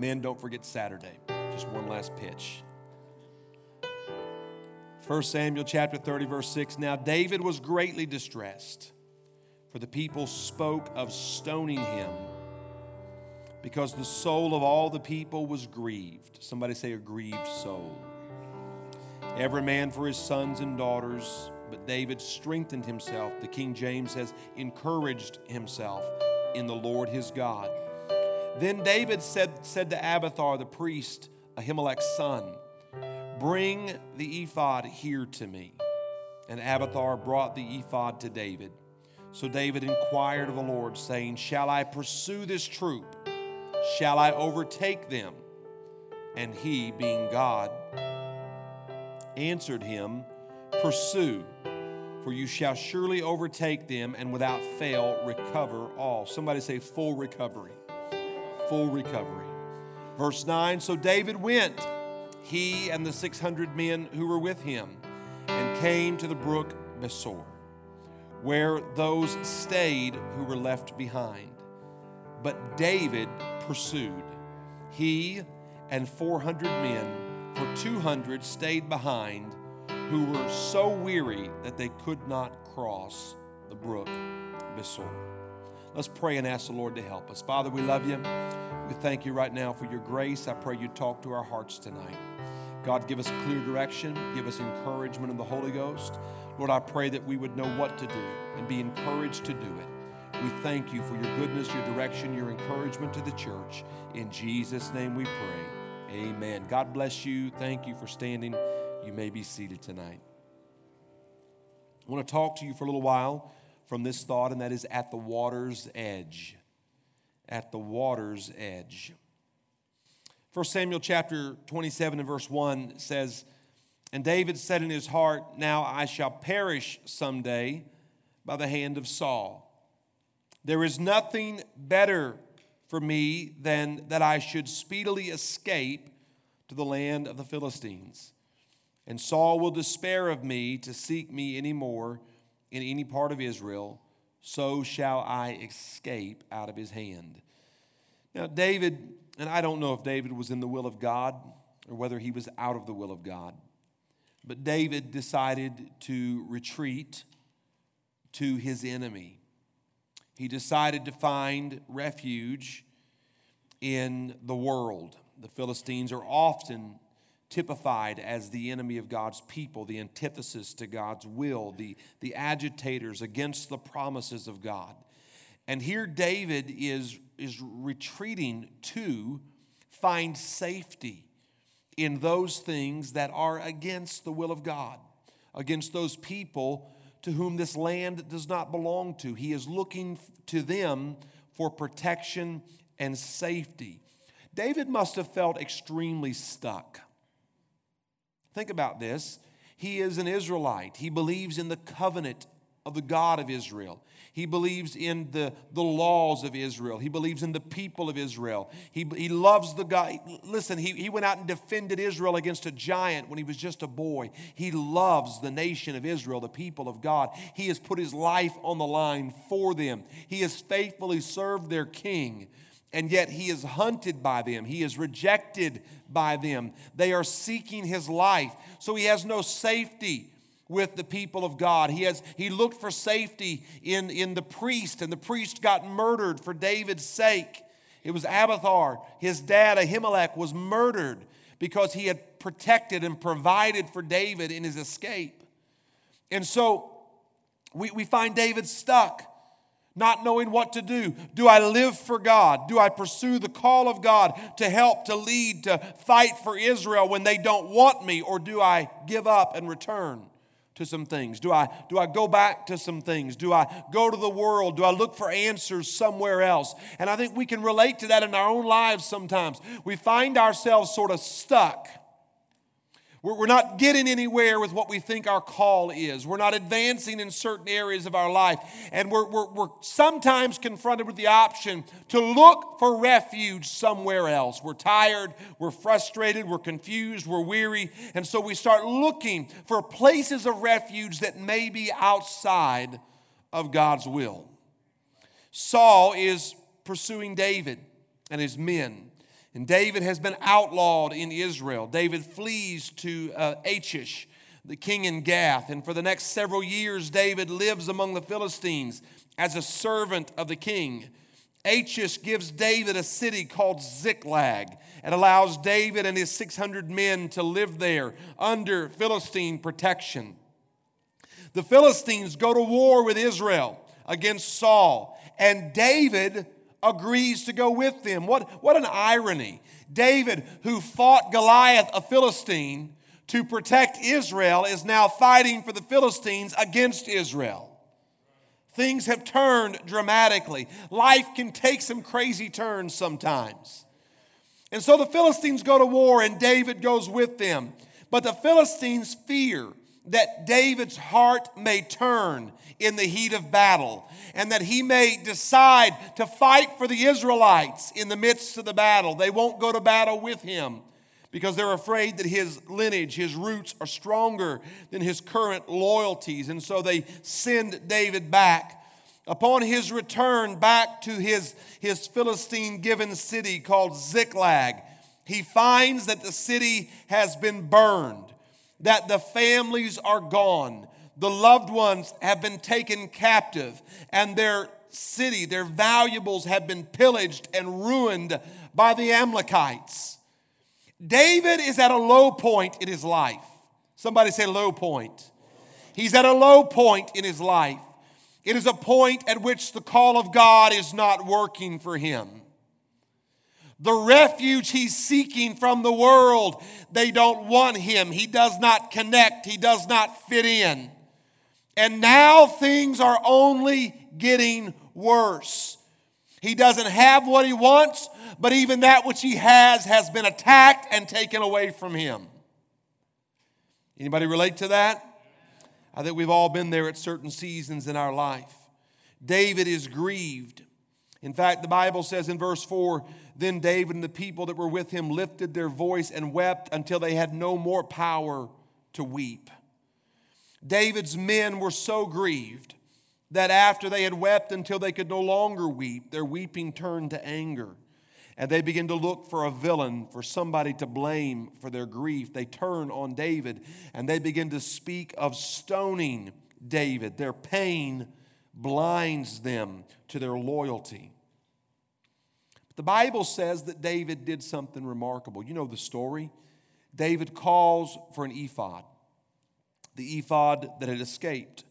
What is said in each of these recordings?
Men, don't forget Saturday. Just one last pitch. 1 Samuel chapter 30, verse 6. Now David was greatly distressed, for the people spoke of stoning him, because the soul of all the people was grieved. Somebody say, a grieved soul. Every man for his sons and daughters, but David strengthened himself. The King James says, encouraged himself in the Lord his God. Then David said, said to Abiathar the priest, Ahimelech's son, Bring the ephod here to me. And Abiathar brought the ephod to David. So David inquired of the Lord, saying, Shall I pursue this troop? Shall I overtake them? And he, being God, answered him, Pursue, for you shall surely overtake them and without fail recover all. Somebody say, Full recovery. Full recovery. Verse 9 So David went, he and the 600 men who were with him, and came to the brook Besor, where those stayed who were left behind. But David pursued, he and 400 men, for 200 stayed behind, who were so weary that they could not cross the brook Besor. Let's pray and ask the Lord to help us. Father, we love you. We thank you right now for your grace. I pray you talk to our hearts tonight. God, give us clear direction, give us encouragement in the Holy Ghost. Lord, I pray that we would know what to do and be encouraged to do it. We thank you for your goodness, your direction, your encouragement to the church. In Jesus' name we pray. Amen. God bless you. Thank you for standing. You may be seated tonight. I want to talk to you for a little while from this thought, and that is at the water's edge. At the water's edge. 1 Samuel chapter 27 and verse 1 says, And David said in his heart, Now I shall perish someday by the hand of Saul. There is nothing better for me than that I should speedily escape to the land of the Philistines. And Saul will despair of me to seek me any more in any part of Israel, so shall I escape out of his hand. Now, David, and I don't know if David was in the will of God or whether he was out of the will of God, but David decided to retreat to his enemy. He decided to find refuge in the world. The Philistines are often typified as the enemy of God's people, the antithesis to God's will, the, the agitators against the promises of God. And here David is, is retreating to find safety in those things that are against the will of God, against those people to whom this land does not belong to. He is looking to them for protection and safety. David must have felt extremely stuck. Think about this. He is an Israelite. He believes in the covenant of the God of Israel. He believes in the, the laws of Israel. He believes in the people of Israel. He, he loves the God. Listen, he, he went out and defended Israel against a giant when he was just a boy. He loves the nation of Israel, the people of God. He has put his life on the line for them. He has faithfully served their king and yet he is hunted by them. He is rejected by them. They are seeking his life. So he has no safety with the people of God. He, has, he looked for safety in, in the priest, and the priest got murdered for David's sake. It was Abiathar, his dad Ahimelech, was murdered because he had protected and provided for David in his escape. And so we, we find David stuck not knowing what to do. Do I live for God? Do I pursue the call of God to help, to lead, to fight for Israel when they don't want me? Or do I give up and return to some things? Do I, do I go back to some things? Do I go to the world? Do I look for answers somewhere else? And I think we can relate to that in our own lives sometimes. We find ourselves sort of stuck we're not getting anywhere with what we think our call is. We're not advancing in certain areas of our life. And we're, we're, we're, sometimes confronted with the option to look for refuge somewhere else. We're tired, we're frustrated, we're confused, we're weary. And so we start looking for places of refuge that may be outside of God's will. Saul is pursuing David and his men. And David has been outlawed in Israel. David flees to uh, Achish, the king in Gath. And for the next several years, David lives among the Philistines as a servant of the king. Achish gives David a city called Ziklag and allows David and his 600 men to live there under Philistine protection. The Philistines go to war with Israel against Saul, and David agrees to go with them. What, what an irony. David, who fought Goliath, a Philistine, to protect Israel, is now fighting for the Philistines against Israel. Things have turned dramatically. Life can take some crazy turns sometimes. And so the Philistines go to war, and David goes with them. But the Philistines fear that David's heart may turn in the heat of battle, and that he may decide to fight for the Israelites in the midst of the battle. They won't go to battle with him because they're afraid that his lineage, his roots are stronger than his current loyalties. And so they send David back. Upon his return back to his, his Philistine given city called Ziklag, he finds that the city has been burned, that the families are gone, the loved ones have been taken captive, and their city, their valuables have been pillaged and ruined by the Amalekites. David is at a low point in his life. Somebody say low point. He's at a low point in his life. It is a point at which the call of God is not working for him. The refuge he's seeking from the world, they don't want him. He does not connect, he does not fit in. And now things are only getting worse. He doesn't have what he wants, but even that which he has has been attacked and taken away from him. Anybody relate to that? I think we've all been there at certain seasons in our life. David is grieved. In fact, the Bible says in verse 4 Then David and the people that were with him lifted their voice and wept until they had no more power to weep. David's men were so grieved that after they had wept until they could no longer weep, their weeping turned to anger. And they begin to look for a villain, for somebody to blame for their grief. They turn on David and they begin to speak of stoning David. Their pain blinds them to their loyalty. But the Bible says that David did something remarkable. You know the story. David calls for an ephod the ephod that had escaped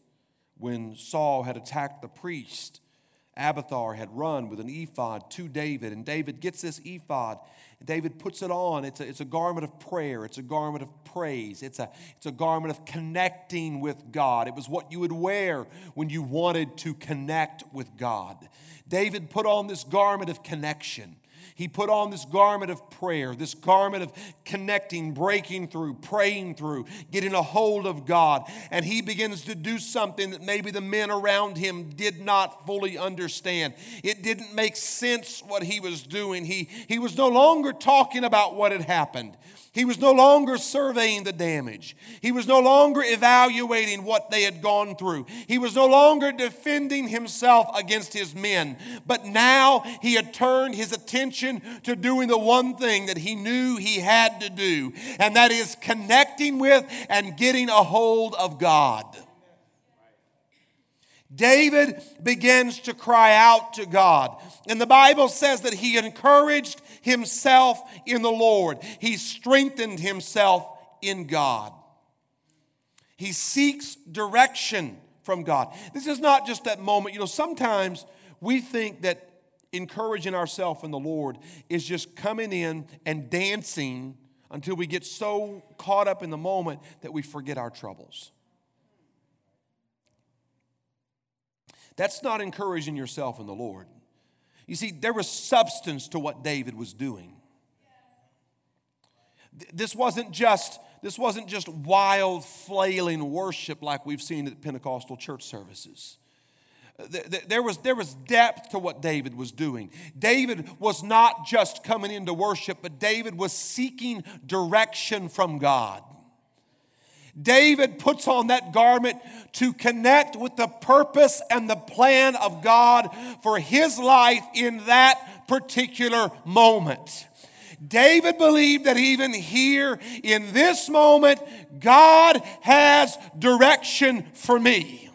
when Saul had attacked the priest. Abiathar had run with an ephod to David, and David gets this ephod. David puts it on. It's a, it's a garment of prayer, it's a garment of praise, it's a, it's a garment of connecting with God. It was what you would wear when you wanted to connect with God. David put on this garment of connection. He put on this garment of prayer, this garment of connecting, breaking through, praying through, getting a hold of God. And he begins to do something that maybe the men around him did not fully understand. It didn't make sense what he was doing. He, he was no longer talking about what had happened. He was no longer surveying the damage. He was no longer evaluating what they had gone through. He was no longer defending himself against his men. But now he had turned his attention to doing the one thing that he knew he had to do, and that is connecting with and getting a hold of God. David begins to cry out to God. And the Bible says that he encouraged himself in the Lord, he strengthened himself in God. He seeks direction from God. This is not just that moment. You know, sometimes we think that encouraging ourselves in the Lord is just coming in and dancing until we get so caught up in the moment that we forget our troubles. That's not encouraging yourself in the Lord. You see, there was substance to what David was doing. This wasn't just this wasn't just wild flailing worship like we've seen at Pentecostal church services. There was, there was depth to what David was doing. David was not just coming into worship, but David was seeking direction from God. David puts on that garment to connect with the purpose and the plan of God for his life in that particular moment. David believed that even here in this moment, God has direction for me.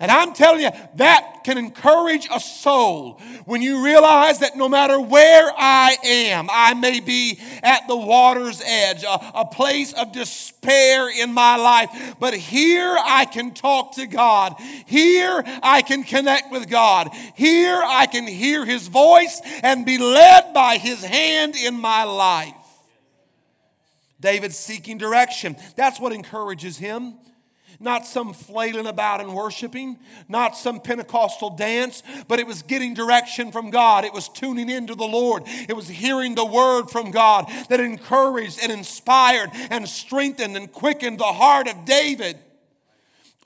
And I'm telling you, that can encourage a soul when you realize that no matter where I am, I may be at the water's edge, a, a, place of despair in my life, but here I can talk to God. Here I can connect with God. Here I can hear His voice and be led by His hand in my life. David's seeking direction. That's what encourages him not some flailing about and worshiping, not some Pentecostal dance, but it was getting direction from God. It was tuning into the Lord. It was hearing the word from God that encouraged and inspired and strengthened and quickened the heart of David.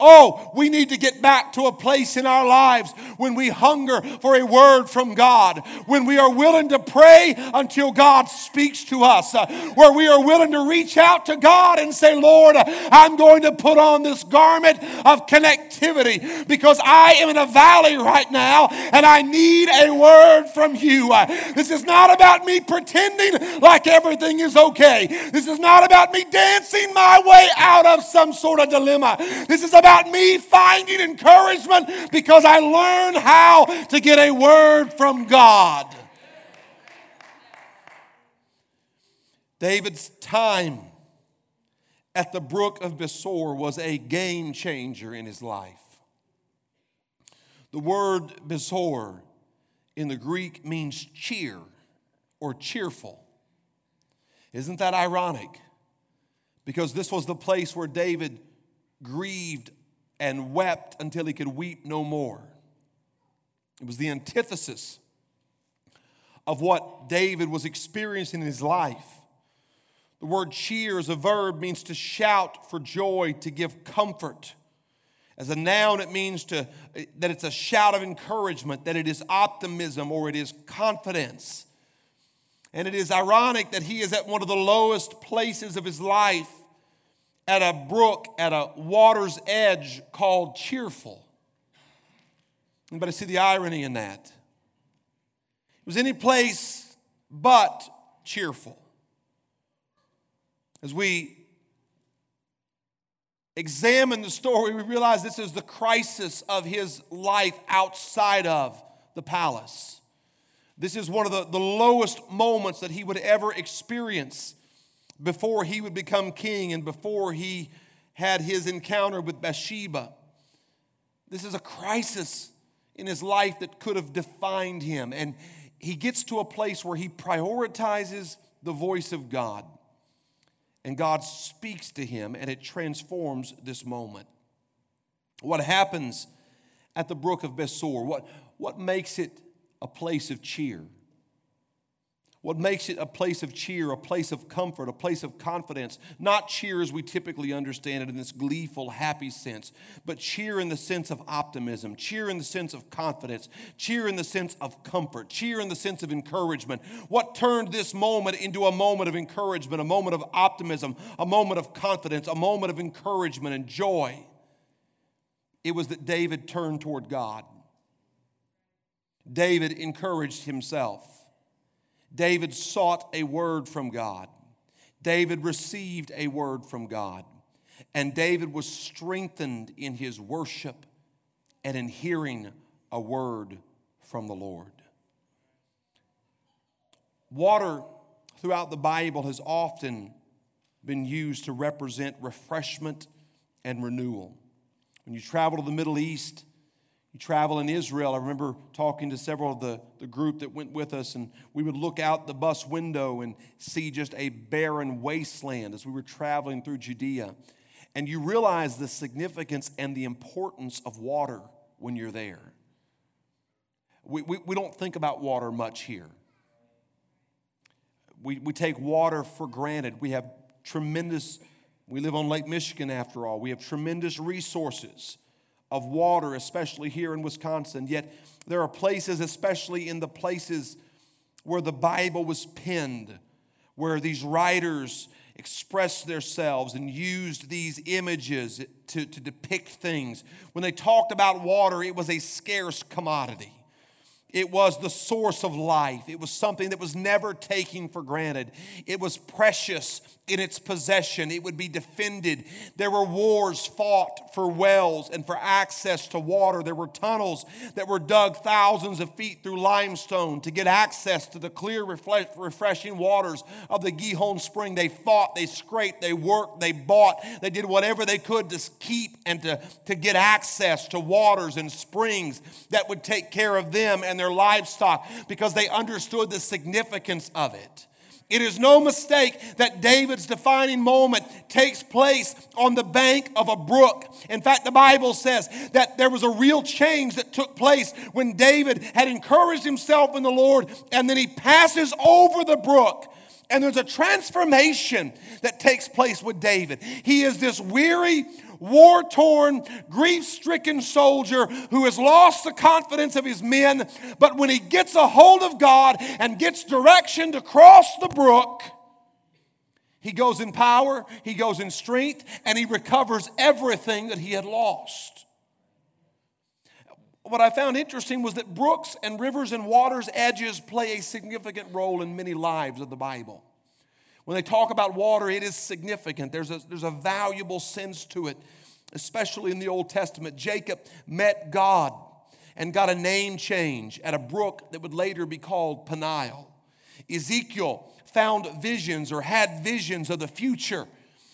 Oh, we need to get back to a place in our lives when we hunger for a word from God, when we are willing to pray until God speaks to us, uh, where we are willing to reach out to God and say, Lord, I'm going to put on this garment of connectivity because I am in a valley right now and I need a word from you. Uh, this is not about me pretending like everything is okay. This is not about me dancing my way out of some sort of dilemma. This is about me finding encouragement because I learned how to get a word from God. David's time at the brook of Besor was a game changer in his life. The word Besor in the Greek means cheer or cheerful. Isn't that ironic? Because this was the place where David grieved and wept until he could weep no more. It was the antithesis of what David was experiencing in his life. The word cheer as a verb means to shout for joy, to give comfort. As a noun, it means to, that it's a shout of encouragement, that it is optimism or it is confidence. And it is ironic that he is at one of the lowest places of his life at a brook at a water's edge called cheerful. Anybody see the irony in that? It was any place but cheerful. As we examine the story, we realize this is the crisis of his life outside of the palace. This is one of the, the lowest moments that he would ever experience before he would become king and before he had his encounter with Bathsheba. This is a crisis in his life that could have defined him. And he gets to a place where he prioritizes the voice of God. And God speaks to him, and it transforms this moment. What happens at the brook of Besor? What, what makes it a place of cheer? What makes it a place of cheer, a place of comfort, a place of confidence? Not cheer as we typically understand it in this gleeful, happy sense, but cheer in the sense of optimism, cheer in the sense of confidence, cheer in the sense of comfort, cheer in the sense of encouragement. What turned this moment into a moment of encouragement, a moment of optimism, a moment of confidence, a moment of encouragement and joy? It was that David turned toward God. David encouraged himself. David sought a word from God. David received a word from God. And David was strengthened in his worship and in hearing a word from the Lord. Water throughout the Bible has often been used to represent refreshment and renewal. When you travel to the Middle East, you travel in Israel. I remember talking to several of the, the group that went with us, and we would look out the bus window and see just a barren wasteland as we were traveling through Judea. And you realize the significance and the importance of water when you're there. We, we, we don't think about water much here. We, we take water for granted. We have tremendous, we live on Lake Michigan after all, we have tremendous resources of water, especially here in Wisconsin. Yet there are places, especially in the places where the Bible was penned, where these writers expressed themselves and used these images to, to depict things. When they talked about water, it was a scarce commodity. It was the source of life. It was something that was never taken for granted. It was precious in its possession. It would be defended. There were wars fought for wells and for access to water. There were tunnels that were dug thousands of feet through limestone to get access to the clear, refreshing waters of the Gihon Spring. They fought, they scraped, they worked, they bought, they did whatever they could to keep and to, to get access to waters and springs that would take care of them and their their livestock because they understood the significance of it. It is no mistake that David's defining moment takes place on the bank of a brook. In fact, the Bible says that there was a real change that took place when David had encouraged himself in the Lord and then he passes over the brook. And there's a transformation that takes place with David. He is this weary, war torn, grief stricken soldier who has lost the confidence of his men. But when he gets a hold of God and gets direction to cross the brook, he goes in power, he goes in strength, and he recovers everything that he had lost. What I found interesting was that brooks and rivers and waters' edges play a significant role in many lives of the Bible. When they talk about water, it is significant. There's a, there's a valuable sense to it, especially in the Old Testament. Jacob met God and got a name change at a brook that would later be called Peniel. Ezekiel found visions or had visions of the future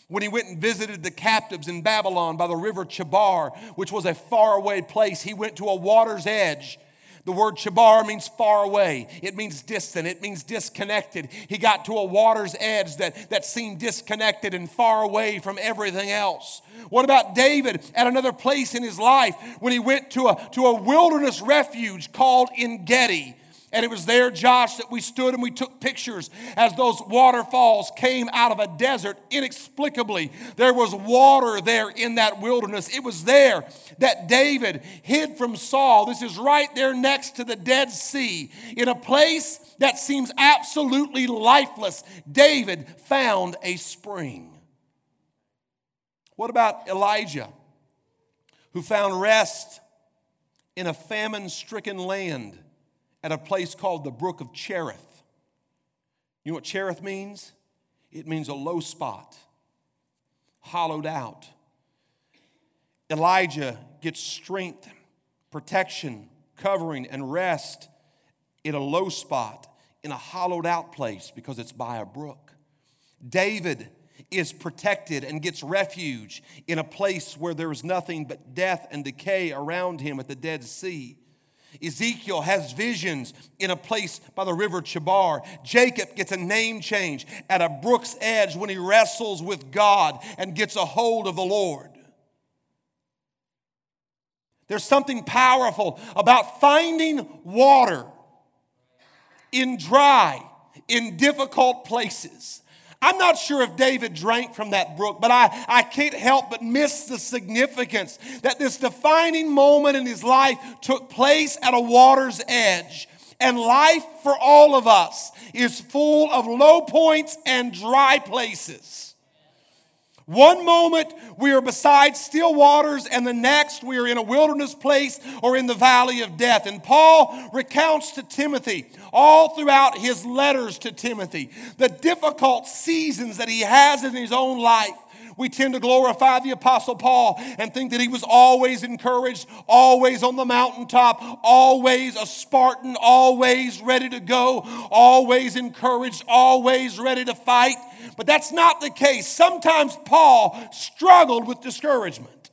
when he went and visited the captives in Babylon by the river Chebar, which was a faraway place. He went to a water's edge the word Chebar means far away. It means distant. It means disconnected. He got to a water's edge that, that seemed disconnected and far away from everything else. What about David at another place in his life when he went to a, to a wilderness refuge called En Gedi? And it was there, Josh, that we stood and we took pictures as those waterfalls came out of a desert inexplicably. There was water there in that wilderness. It was there that David hid from Saul. This is right there next to the Dead Sea. In a place that seems absolutely lifeless, David found a spring. What about Elijah, who found rest in a famine stricken land? At a place called the Brook of Cherith. You know what Cherith means? It means a low spot, hollowed out. Elijah gets strength, protection, covering, and rest in a low spot, in a hollowed out place because it's by a brook. David is protected and gets refuge in a place where there is nothing but death and decay around him at the Dead Sea. Ezekiel has visions in a place by the river Chebar. Jacob gets a name change at a brook's edge when he wrestles with God and gets a hold of the Lord. There's something powerful about finding water in dry, in difficult places. I'm not sure if David drank from that brook, but I, I can't help but miss the significance that this defining moment in his life took place at a water's edge. And life for all of us is full of low points and dry places. One moment we are beside still waters, and the next we are in a wilderness place or in the valley of death. And Paul recounts to Timothy, all throughout his letters to Timothy, the difficult seasons that he has in his own life. We tend to glorify the Apostle Paul and think that he was always encouraged, always on the mountaintop, always a Spartan, always ready to go, always encouraged, always ready to fight. But that's not the case. Sometimes Paul struggled with discouragement.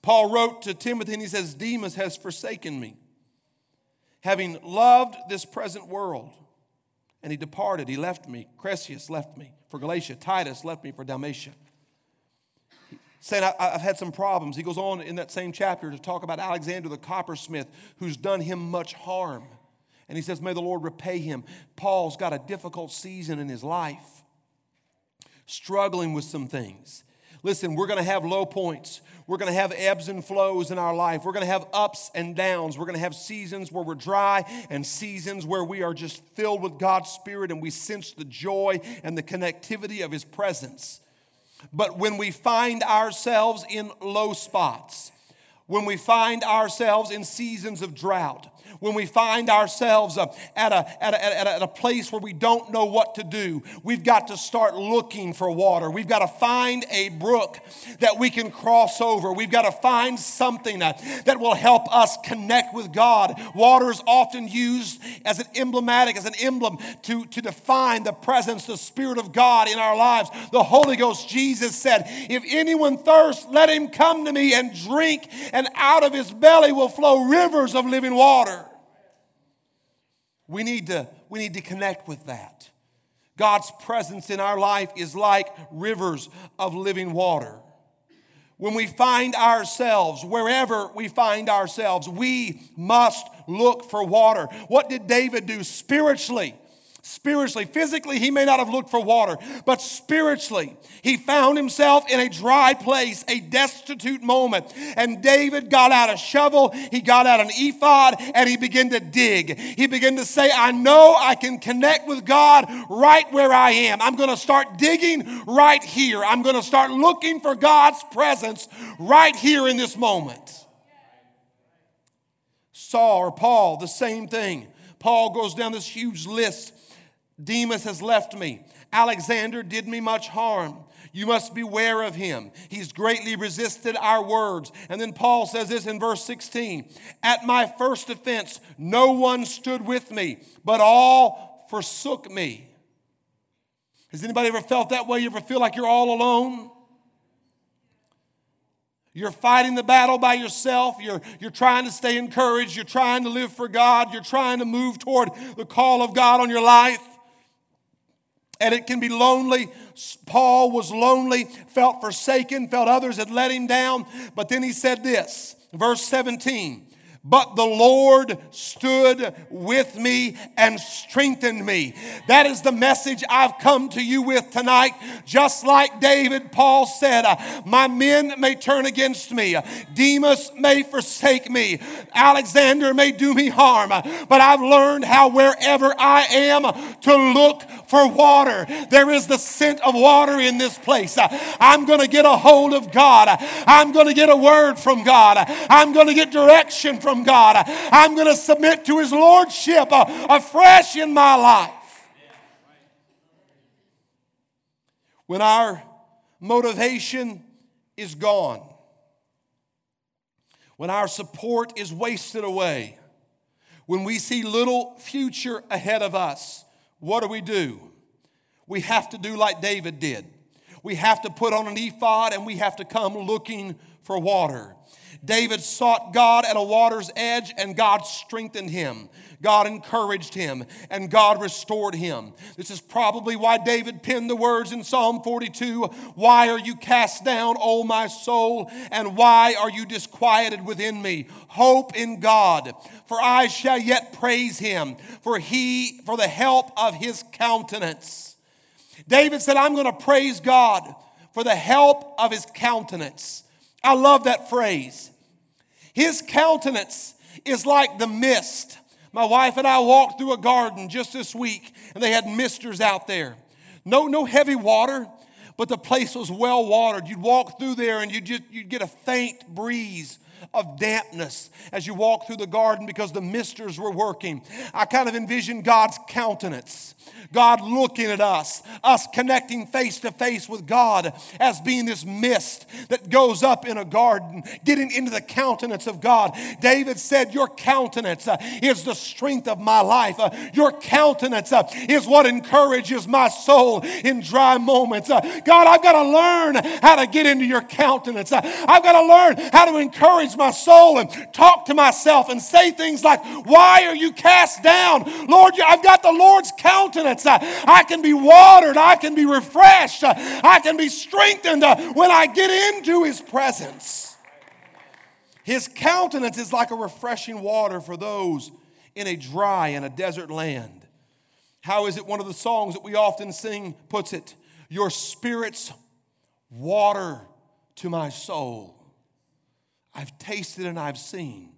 Paul wrote to Timothy and he says, Demas has forsaken me, having loved this present world. And he departed. He left me. Crescens left me for Galatia. Titus left me for Dalmatia. Saying, I've had some problems. He goes on in that same chapter to talk about Alexander the coppersmith, who's done him much harm. And he says, May the Lord repay him. Paul's got a difficult season in his life, struggling with some things. Listen, we're going to have low points. We're going to have ebbs and flows in our life. We're going to have ups and downs. We're going to have seasons where we're dry and seasons where we are just filled with God's Spirit and we sense the joy and the connectivity of His presence. But when we find ourselves in low spots, when we find ourselves in seasons of drought, when we find ourselves uh, at, a, at, a, at, a, place where we don't know what to do, we've got to start looking for water. We've got to find a brook that we can cross over. We've got to find something that, that will help us connect with God. Water is often used as an emblematic, as an emblem to, to define the presence, the Spirit of God in our lives. The Holy Ghost, Jesus said, If anyone thirsts, let him come to me and drink, and out of his belly will flow rivers of living water. We need to, we need to connect with that. God's presence in our life is like rivers of living water. When we find ourselves, wherever we find ourselves, we must look for water. What did David do spiritually? Spiritually. Physically, he may not have looked for water, but spiritually, he found himself in a dry place, a destitute moment. And David got out a shovel, he got out an ephod, and he began to dig. He began to say, I know I can connect with God right where I am. I'm going to start digging right here. I'm going to start looking for God's presence right here in this moment. Saul or Paul, the same thing. Paul goes down this huge list Demas has left me. Alexander did me much harm. You must beware of him. He's greatly resisted our words. And then Paul says this in verse 16 At my first offense, no one stood with me, but all forsook me. Has anybody ever felt that way? You ever feel like you're all alone? You're fighting the battle by yourself. You're, you're trying to stay encouraged. You're trying to live for God. You're trying to move toward the call of God on your life and it can be lonely. Paul was lonely, felt forsaken, felt others had let him down. But then he said this, verse 17 but the Lord stood with me and strengthened me. That is the message I've come to you with tonight. Just like David, Paul said, uh, My men may turn against me, Demas may forsake me, Alexander may do me harm, but I've learned how wherever I am to look for water. There is the scent of water in this place. I'm going to get a hold of God. I'm going to get a word from God. I'm going to get direction from God. I'm going to submit to His Lordship uh, afresh in my life. When our motivation is gone, when our support is wasted away, when we see little future ahead of us, what do we do? We have to do like David did. We have to put on an ephod and we have to come looking for water. David sought God at a water's edge and God strengthened him. God encouraged him and God restored him. This is probably why David penned the words in Psalm 42 Why are you cast down, O my soul, and why are you disquieted within me? Hope in God, for I shall yet praise him, for he, for the help of his countenance. David said, I'm going to praise God for the help of his countenance. I love that phrase. His countenance is like the mist my wife and I walked through a garden just this week, and they had misters out there. No, no heavy water, but the place was well watered. You'd walk through there, and you'd, just, you'd get a faint breeze of dampness as you walk through the garden because the misters were working. I kind of envision God's countenance God looking at us, us connecting face to face with God as being this mist that goes up in a garden, getting into the countenance of God. David said, Your countenance uh, is the strength of my life. Uh, your countenance uh, is what encourages my soul in dry moments. God, I've got to learn how to get into your countenance. I've got to learn how to encourage my soul and talk to myself and say things like, Why are you cast down? Lord, I've got the Lord's countenance. I can be watered. I can be refreshed. I can be strengthened uh, when I get into His presence. His countenance is like a refreshing water for those in a dry and a desert land. How is it one of the songs that we often sing puts it? Your spirit's water to my soul. I've tasted and I've seen.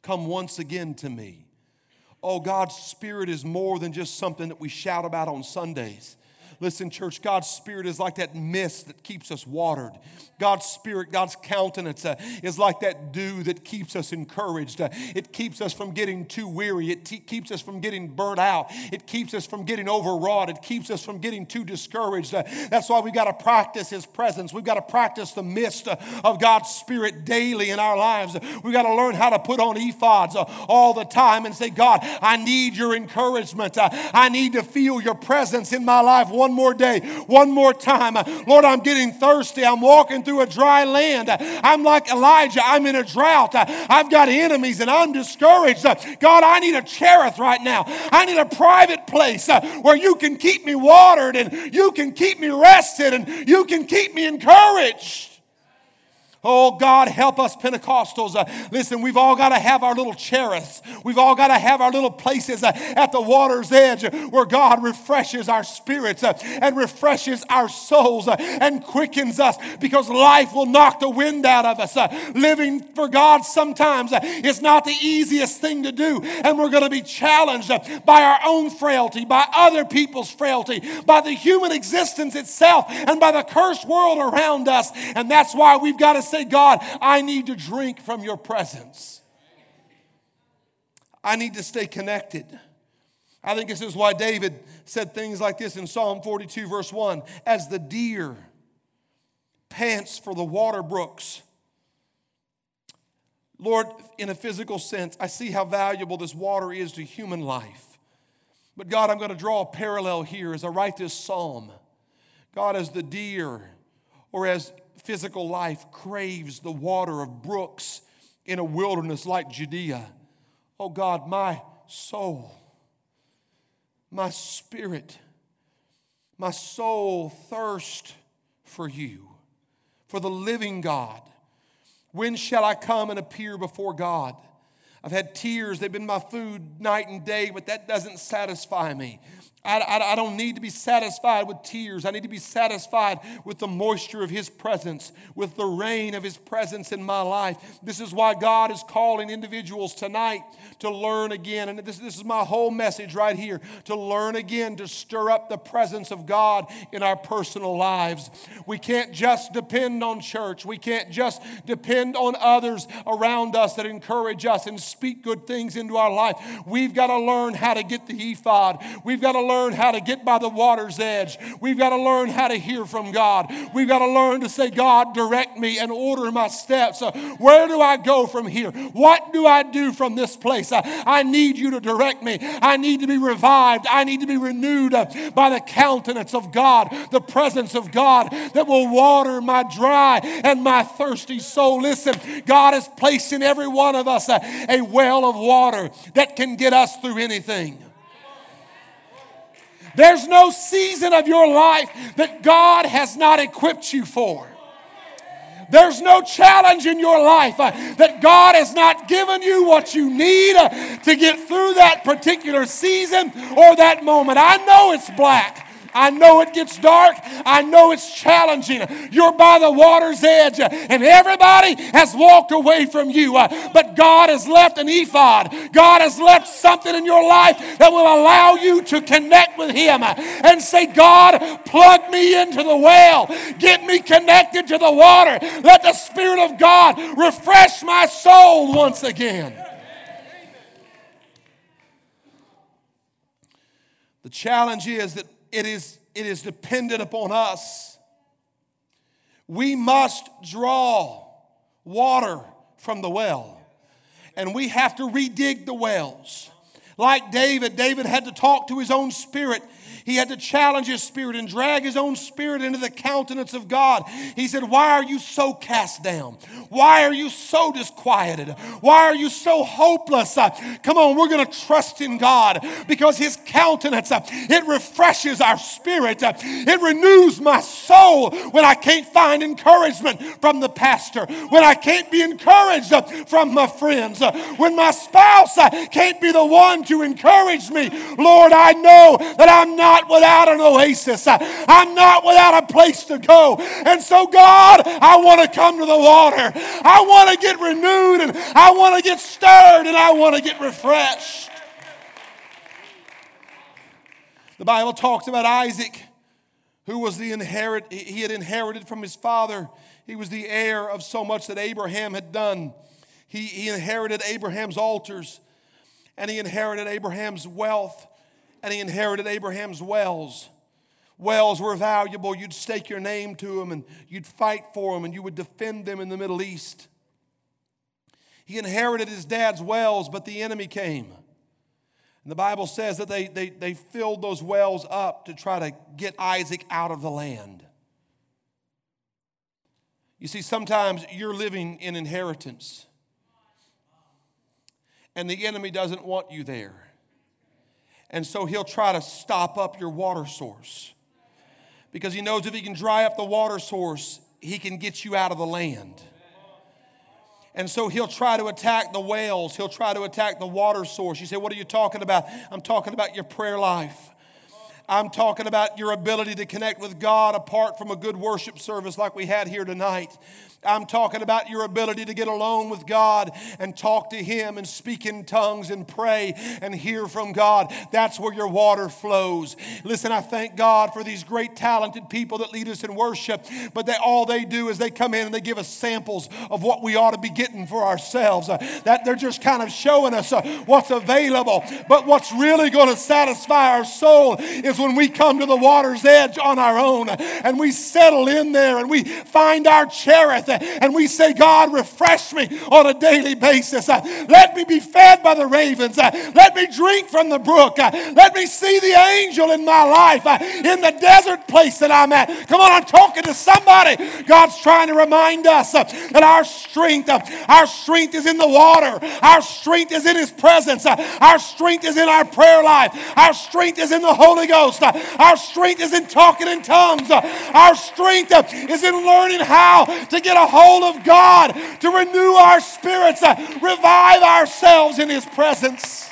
Come once again to me. Oh, God's Spirit is more than just something that we shout about on Sundays. Listen, church, God's Spirit is like that mist that keeps us watered. God's Spirit, God's countenance uh, is like that dew that keeps us encouraged. Uh, it keeps us from getting too weary. It te- keeps us from getting burnt out. It keeps us from getting overwrought. It keeps us from getting too discouraged. Uh, that's why we've got to practice His presence. We've got to practice the mist uh, of God's Spirit daily in our lives. We've got to learn how to put on ephods uh, all the time and say, God, I need your encouragement. Uh, I need to feel your presence in my life one one more day, one more time. Lord, I'm getting thirsty. I'm walking through a dry land. I'm like Elijah. I'm in a drought. I've got enemies and I'm discouraged. God, I need a Cherith right now. I need a private place where you can keep me watered and you can keep me rested and you can keep me encouraged. Oh, God, help us Pentecostals. Uh, listen, we've all got to have our little cheriths. We've all got to have our little places uh, at the water's edge where God refreshes our spirits uh, and refreshes our souls uh, and quickens us because life will knock the wind out of us. Uh, living for God sometimes uh, is not the easiest thing to do, and we're going to be challenged by our own frailty, by other people's frailty, by the human existence itself, and by the cursed world around us. And that's why we've got to say, God, I need to drink from your presence. I need to stay connected. I think this is why David said things like this in Psalm 42, verse 1 As the deer pants for the water brooks. Lord, in a physical sense, I see how valuable this water is to human life. But God, I'm going to draw a parallel here as I write this psalm. God, as the deer, or as physical life craves the water of brooks in a wilderness like Judea. Oh God, my soul, my spirit, my soul thirst for you, for the living God. When shall I come and appear before God? I've had tears, they've been my food night and day, but that doesn't satisfy me. I, I, I, don't need to be satisfied with tears. I need to be satisfied with the moisture of His presence, with the rain of His presence in my life. This is why God is calling individuals tonight to learn again. And this, this is my whole message right here to learn again, to stir up the presence of God in our personal lives. We can't just depend on church, we can't just depend on others around us that encourage us and speak good things into our life. We've got to learn how to get the ephod. We've got to learn how to get by the water's edge. We've got to learn how to hear from God. We've got to learn to say, God, direct me and order my steps. Uh, where do I go from here? What do I do from this place? Uh, I need you to direct me. I need to be revived. I need to be renewed uh, by the countenance of God, the presence of God that will water my dry and my thirsty soul. Listen, God is placing every one of us a well of water that can get us through anything. There's no season of your life that God has not equipped you for. There's no challenge in your life uh, that God has not given you what you need uh, to get through that particular season or that moment. I know it's black. I know it gets dark. I know it's challenging. You're by the water's edge, and everybody has walked away from you. Uh, but God has left an ephod. God has left something in your life that will allow you to connect with Him uh, and say, God, plug me into the well. Get me connected to the water. Let the Spirit of God refresh my soul once again. The challenge is that it is, it is dependent upon us. We must draw water from the well, and we have to redig the wells. Like David, David had to talk to his own spirit he had to challenge his spirit and drag his own spirit into the countenance of God. He said, Why are you so cast down? Why are you so disquieted? Why are you so hopeless? Uh, come on, we're going to trust in God because his countenance, uh, it refreshes our spirit. Uh, it renews my soul when I can't find encouragement from the pastor, when I can't be encouraged from my friends, when my spouse can't be the one to encourage me. Lord, I know that I'm not not without an oasis. I'm not without a place to go. And so, God, I want to come to the water. I want to get renewed and I want to get stirred and I want to get refreshed. The Bible talks about Isaac who was the inherit he had inherited from his father. He was the heir of so much that Abraham had done. He, he inherited Abraham's altars, and he inherited Abraham's wealth, and he inherited Abraham's wells. Wells were valuable. You'd stake your name to them, and you'd fight for them, and you would defend them in the Middle East. He inherited his dad's wells, but the enemy came. And the Bible says that they, they, they filled those wells up to try to get Isaac out of the land. You see, sometimes you're living in inheritance and the enemy doesn't want you there. And so he'll try to stop up your water source because he knows if he can dry up the water source, he can get you out of the land. And so he'll try to attack the wells. He'll try to attack the water source. You say, What are you talking about? I'm talking about your prayer life. I'm talking about your ability to connect with God apart from a good worship service like we had here tonight. I'm talking about your ability to get alone with God and talk to Him and speak in tongues and pray and hear from God. That's where your water flows. Listen, I thank God for these great talented people that lead us in worship, but they, all they do is they come in and they give us samples of what we ought to be getting for ourselves. Uh, that they're just kind of showing us uh, what's available. But what's really going to satisfy our soul is when we come to the water's edge on our own and we settle in there and we find our Cherith and we say, God, refresh me on a daily basis. Let me be fed by the ravens. Let me drink from the brook. Let me see the angel in my life in the desert place that I'm at. Come on, I'm talking to somebody. God's trying to remind us that our strength, our strength is in the water. Our strength is in His presence. Our strength is in our prayer life. Our strength is in the Holy Ghost. Our strength is in talking in tongues. Our strength is in learning how to get a hold of God to renew our spirits, revive ourselves in His presence.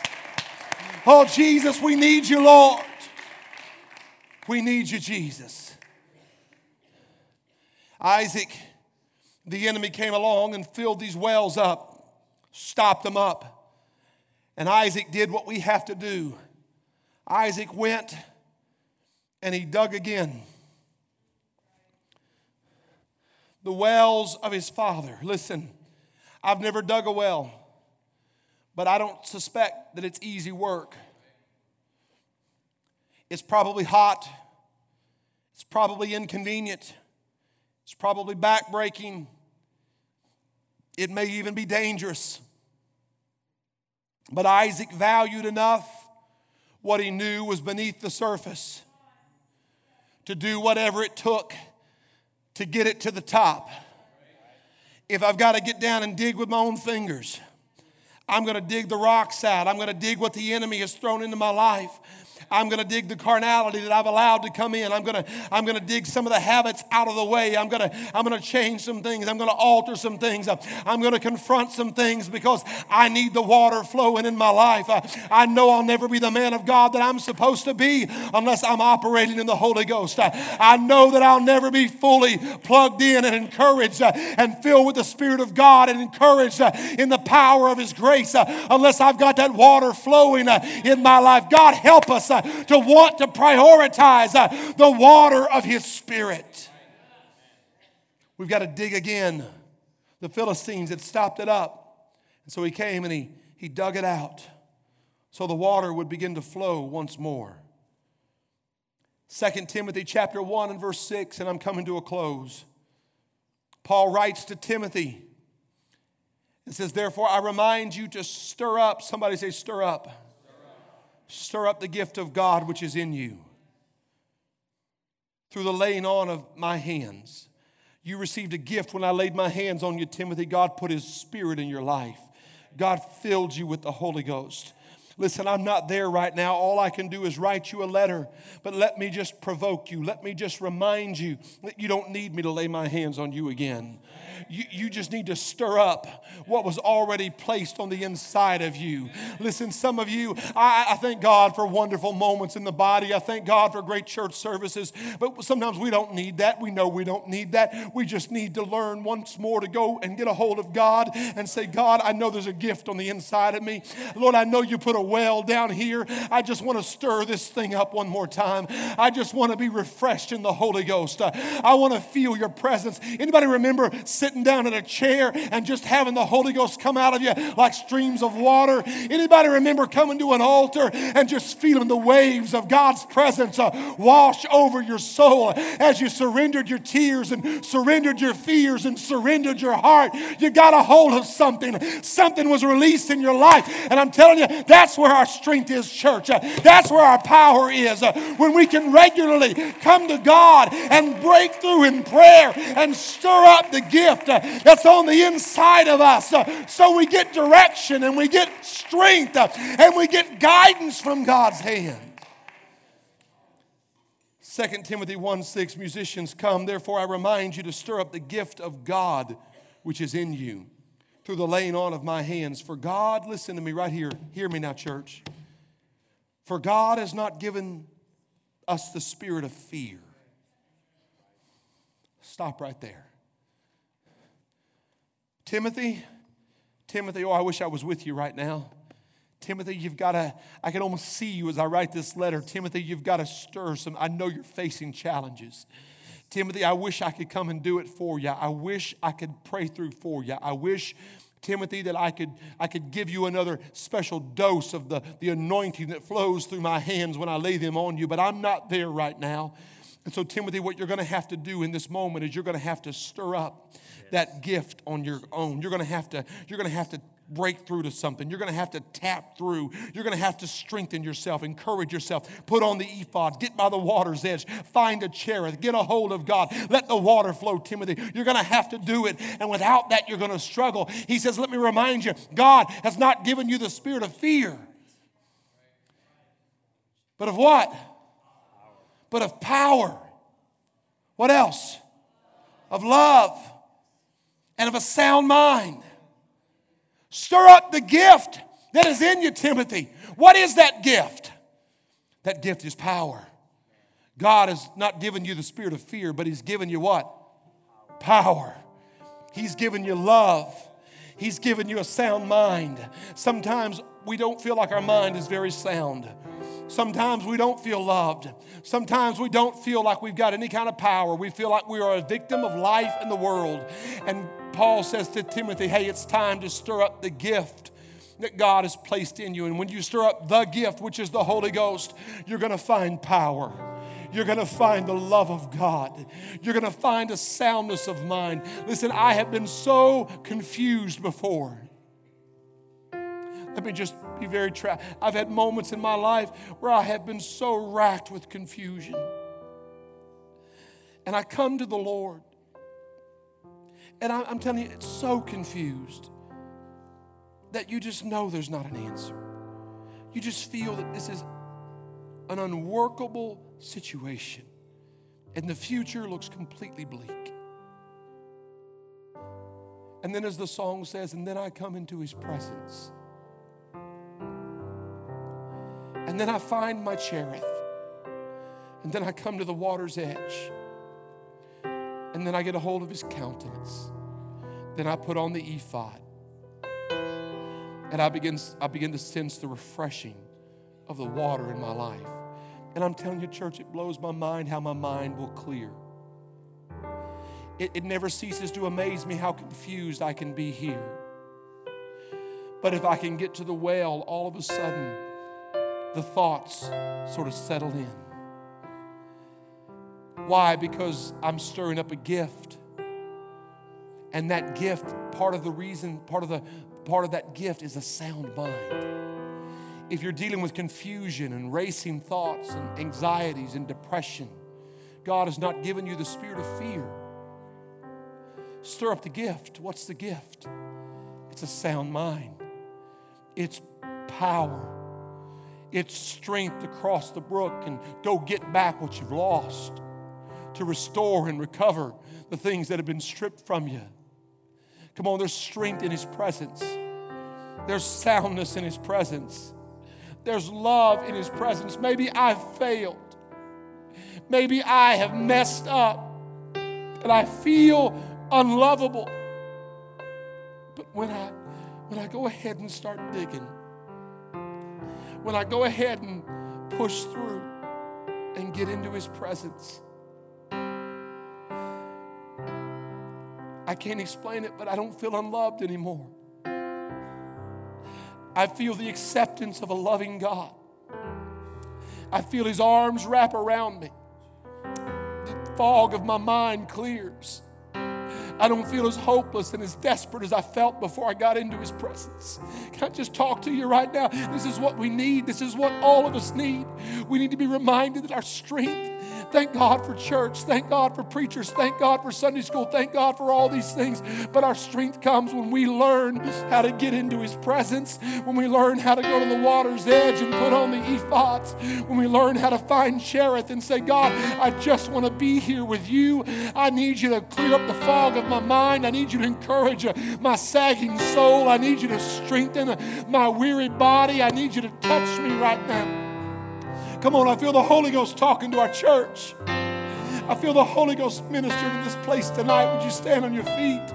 Oh, Jesus, we need you, Lord. We need you, Jesus. Isaac, the enemy came along and filled these wells up, stopped them up. And Isaac did what we have to do. Isaac went and he dug again the wells of his father. Listen, I've never dug a well, but I don't suspect that it's easy work. It's probably hot, it's probably inconvenient, it's probably backbreaking, it may even be dangerous. But Isaac valued enough what he knew was beneath the surface to do whatever it took to get it to the top. If I've got to get down and dig with my own fingers, I'm going to dig the rocks out. I'm going to dig what the enemy has thrown into my life. I'm going to dig the carnality that I've allowed to come in. I'm going to, I'm going to dig some of the habits out of the way. I'm going to, I'm going to change some things. I'm going to alter some things. I'm going to confront some things because I need the water flowing in my life. Uh, I know I'll never be the man of God that I'm supposed to be unless I'm operating in the Holy Ghost. Uh, I know that I'll never be fully plugged in and encouraged uh, and filled with the Spirit of God and encouraged in the power of His grace Uh, unless I've got that water flowing uh, in my life. God, help us uh, to want to prioritize uh, the water of His Spirit. We've got to dig again. The Philistines had stopped it up. And so he came and he, he dug it out so the water would begin to flow once more. 2 Timothy chapter 1 and verse 6, and I'm coming to a close. Paul writes to Timothy and says, Therefore, I remind you to stir up. Somebody say, stir up stir up the gift of God which is in you through the laying on of my hands. You received a gift when I laid my hands on you, Timothy. God put his spirit in your life, God filled you with the Holy Ghost. Listen, I'm not there right now. All I can do is write you a letter, but let me just provoke you. Let me just remind you that you don't need me to lay my hands on you again. You, you just need to stir up what was already placed on the inside of you. Listen, some of you, I, I thank God for wonderful moments in the body. I thank God for great church services, but sometimes we don't need that. We know we don't need that. We just need to learn once more to go and get a hold of God and say, God, I know there's a gift on the inside of me. Lord, I know you put a well down here. I just want to stir this thing up one more time. I just want to be refreshed in the Holy Ghost. Uh, I want to feel your presence. Anybody remember sitting down in a chair and just having the Holy Ghost come out of you like streams of water? Anybody remember coming to an altar and just feeling the waves of God's presence uh, wash over your soul as you surrendered your tears and surrendered your fears and surrendered your heart? You got a hold of something. Something was released in your life. And I'm telling you, that's where our strength is, church. That's where our power is. When we can regularly come to God and break through in prayer and stir up the gift that's on the inside of us so we get direction and we get strength and we get guidance from God's hand. 2 Timothy 1 6, musicians come, therefore I remind you to stir up the gift of God which is in you through the laying on of my hands. For God, listen to me right here, hear me now, church. For God has not given us the spirit of fear. Stop right there. Timothy, Timothy, oh, I wish I was with you right now. Timothy, you've got to, I can almost see you as I write this letter. Timothy, you've got to stir some. I know you're facing challenges. Timothy, I wish I could come and do it for you. I wish I could pray through for you. I wish, Timothy, that I could, I could give you another special dose of the, the anointing that flows through my hands when I lay them on you, but I'm not there right now. And so, Timothy, what you're going to have to do in this moment is you're going to have to stir up that gift on your own. You're going to have to, you're going to have to break through to something. You're going to have to tap through. You're going to have to strengthen yourself, encourage yourself, put on the ephod, get by the water's edge, find a cherith, get a hold of God, let the water flow, Timothy. You're going to have to do it. And without that, you're going to struggle. He says, Let me remind you, God has not given you the spirit of fear, but of what? But of power. What else? Of love and of a sound mind. Stir up the gift that is in you, Timothy. What is that gift? That gift is power. God has not given you the spirit of fear, but He's given you what? Power. He's given you love. He's given you a sound mind. Sometimes we don't feel like our mind is very sound. Sometimes we don't feel loved. Sometimes we don't feel like we've got any kind of power. We feel like we are a victim of life and the world. And Paul says to Timothy, hey, it's time to stir up the gift that God has placed in you. And when you stir up the gift, which is the Holy Ghost, you're going to find power. You're going to find the love of God. You're going to find a soundness of mind. Listen, I have been so confused before. Let me just be very trapped. I've had moments in my life where I have been so racked with confusion. And I come to the Lord and I'm telling you, it's so confused that you just know there's not an answer. You just feel that this is an unworkable situation and the future looks completely bleak. And then, as the song says, and then I come into his presence. And then I find my cherith. And then I come to the water's edge. And then I get a hold of his countenance. Then I put on the ephod. And I begin, I begin to sense the refreshing of the water in my life. And I'm telling you, church, it blows my mind how my mind will clear. It, it never ceases to amaze me how confused I can be here. But if I can get to the well, all of a sudden, the thoughts sort of settle in. Why? Because I'm stirring up a gift. And that gift, part of the reason, part of the part of that gift is a sound mind. If you're dealing with confusion and racing thoughts and anxieties and depression, God has not given you the spirit of fear. Stir up the gift. What's the gift? It's a sound mind. It's power. It's strength to cross the brook and go get back what you've lost to restore and recover the things that have been stripped from you. Come on, there's strength in His presence, there's soundness in His presence, there's love in His presence. Maybe I've failed, maybe I have messed up, and I feel unlovable. But when I when I go ahead and start digging, when I go ahead and push through and get into His presence. I can't explain it, but I don't feel unloved anymore. I feel the acceptance of a loving God. I feel His arms wrap around me. The fog of my mind clears. I don't feel as hopeless and as desperate as I felt before I got into His presence. Can I just talk to you right now? This is what we need. This is what all of us need. We need to be reminded that our strength Thank God for church. Thank God for preachers. Thank God for Sunday school. Thank God for all these things. But our strength comes when we learn how to get into His presence, when we learn how to go to the water's edge and put on the ephods, when we learn how to find Cherith and say, God, I just want to be here with you. I need you to clear up the fog of my mind. I need you to encourage my sagging soul. I need you to strengthen my weary body. I need you to touch me right now. Come on, I feel the Holy Ghost talking to our church. I feel the Holy Ghost ministering in this place tonight. Would you stand on your feet?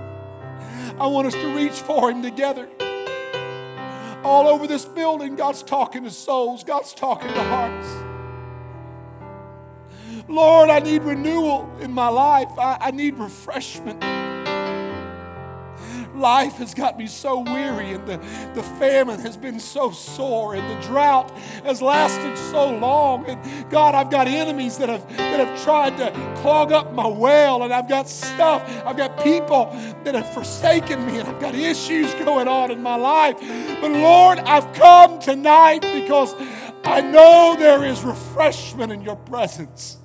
I want us to reach for Him together. All over this building, God's talking to souls, God's talking to hearts. Lord, I need renewal in my life, I, I need refreshment. Life has got me so weary, and the, the famine has been so sore, and the drought has lasted so long. And God, I've got enemies that have, that have tried to clog up my well, and I've got stuff, I've got people that have forsaken me, and I've got issues going on in my life. But Lord, I've come tonight because I know there is refreshment in your presence.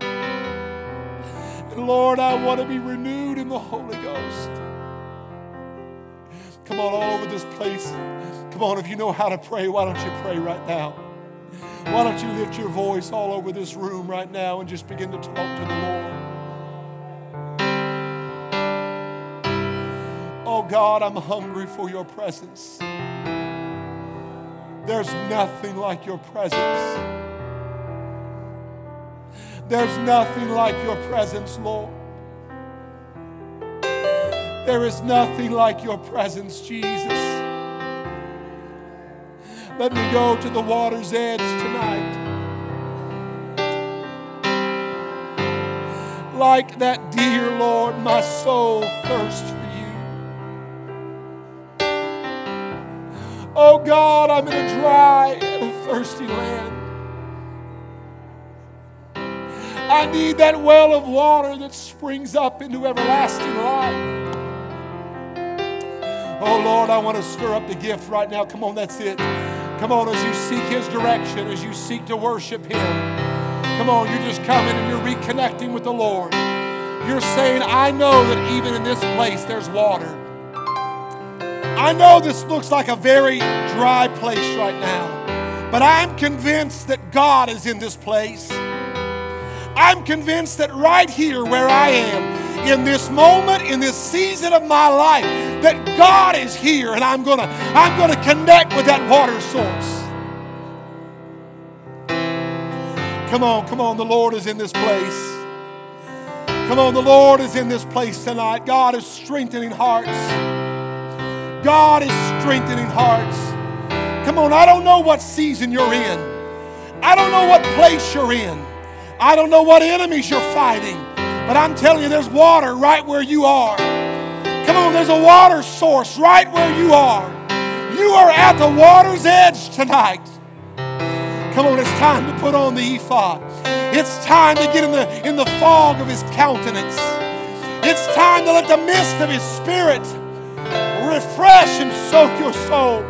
And Lord, I want to be renewed in the Holy Ghost. Come on, all over this place. Come on, if you know how to pray, why don't you pray right now? Why don't you lift your voice all over this room right now and just begin to talk to the Lord? Oh God, I'm hungry for your presence. There's nothing like your presence. There's nothing like your presence, Lord. There is nothing like your presence, Jesus. Let me go to the water's edge tonight. Like that deer Lord, my soul thirsts for you. Oh God, I'm in a dry and thirsty land. I need that well of water that springs up into everlasting life. Oh Lord, I want to stir up the gift right now. Come on, that's it. Come on, as you seek His direction, as you seek to worship Him. Come on, you're just coming and you're reconnecting with the Lord. You're saying, I know that even in this place there's water. I know this looks like a very dry place right now, but I'm convinced that God is in this place. I'm convinced that right here where I am, in this moment, in this season of my life, that God is here and I'm gonna, I'm gonna connect with that water source. Come on, come on, the Lord is in this place. Come on, the Lord is in this place tonight. God is strengthening hearts. God is strengthening hearts. Come on, I don't know what season you're in. I don't know what place you're in. I don't know what enemies you're fighting. But I'm telling you, there's water right where you are. Come on, there's a water source right where you are. You are at the water's edge tonight. Come on, it's time to put on the ephod. It's time to get in the, in the fog of his countenance. It's time to let the mist of his spirit refresh and soak your soul.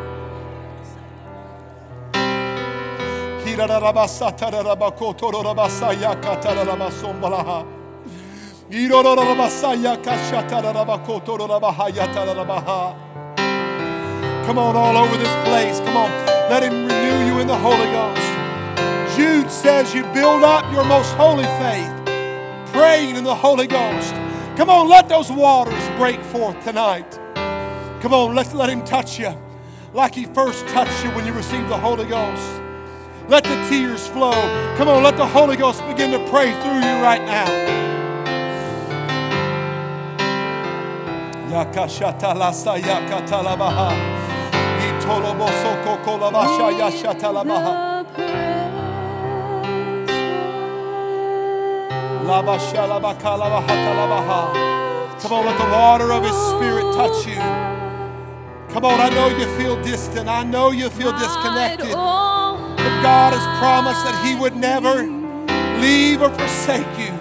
Come on, all over this place. Come on. Let Him renew you in the Holy Ghost. Jude says you build up your most holy faith, praying in the Holy Ghost. Come on, let those waters break forth tonight. Come on, let's let Him touch you like He first touched you when you received the Holy Ghost. Let the tears flow. Come on, let the Holy Ghost begin to pray through you right now. Yakashata lasa yakatalabaha. Itolobosoko kolabasha yashatalabaha. Come on, let the water of His Spirit touch you. Come on, I know you feel distant. I know you feel disconnected. But God has promised that He would never leave or forsake you.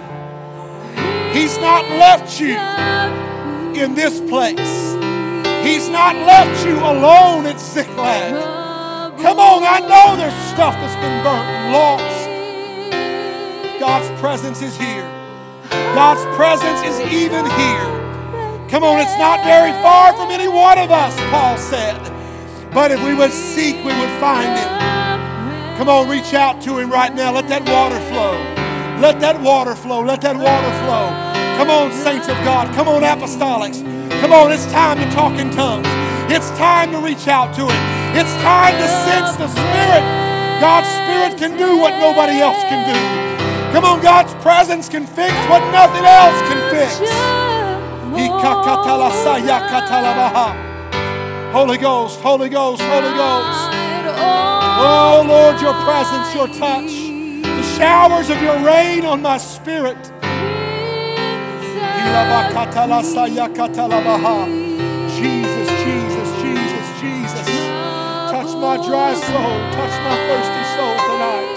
He's not left you in this place. He's not left you alone at Ziklag. Come on, I know there's stuff that's been burnt and lost. God's presence is here. God's presence is even here. Come on, it's not very far from any one of us, Paul said. But if we would seek, we would find him. Come on, reach out to him right now. Let that water flow. Let that water flow. Let that water flow. Come on, saints of God. Come on, apostolics. Come on, it's time to talk in tongues. It's time to reach out to him. It's time to sense the Spirit. God's Spirit can do what nobody else can do. Come on, God's presence can fix what nothing else can fix. Holy Ghost, Holy Ghost, Holy Ghost. Oh Lord, your presence, your touch, the showers of your rain on my spirit. Jesus, Jesus, Jesus, Jesus. Touch my dry soul, touch my thirsty soul tonight.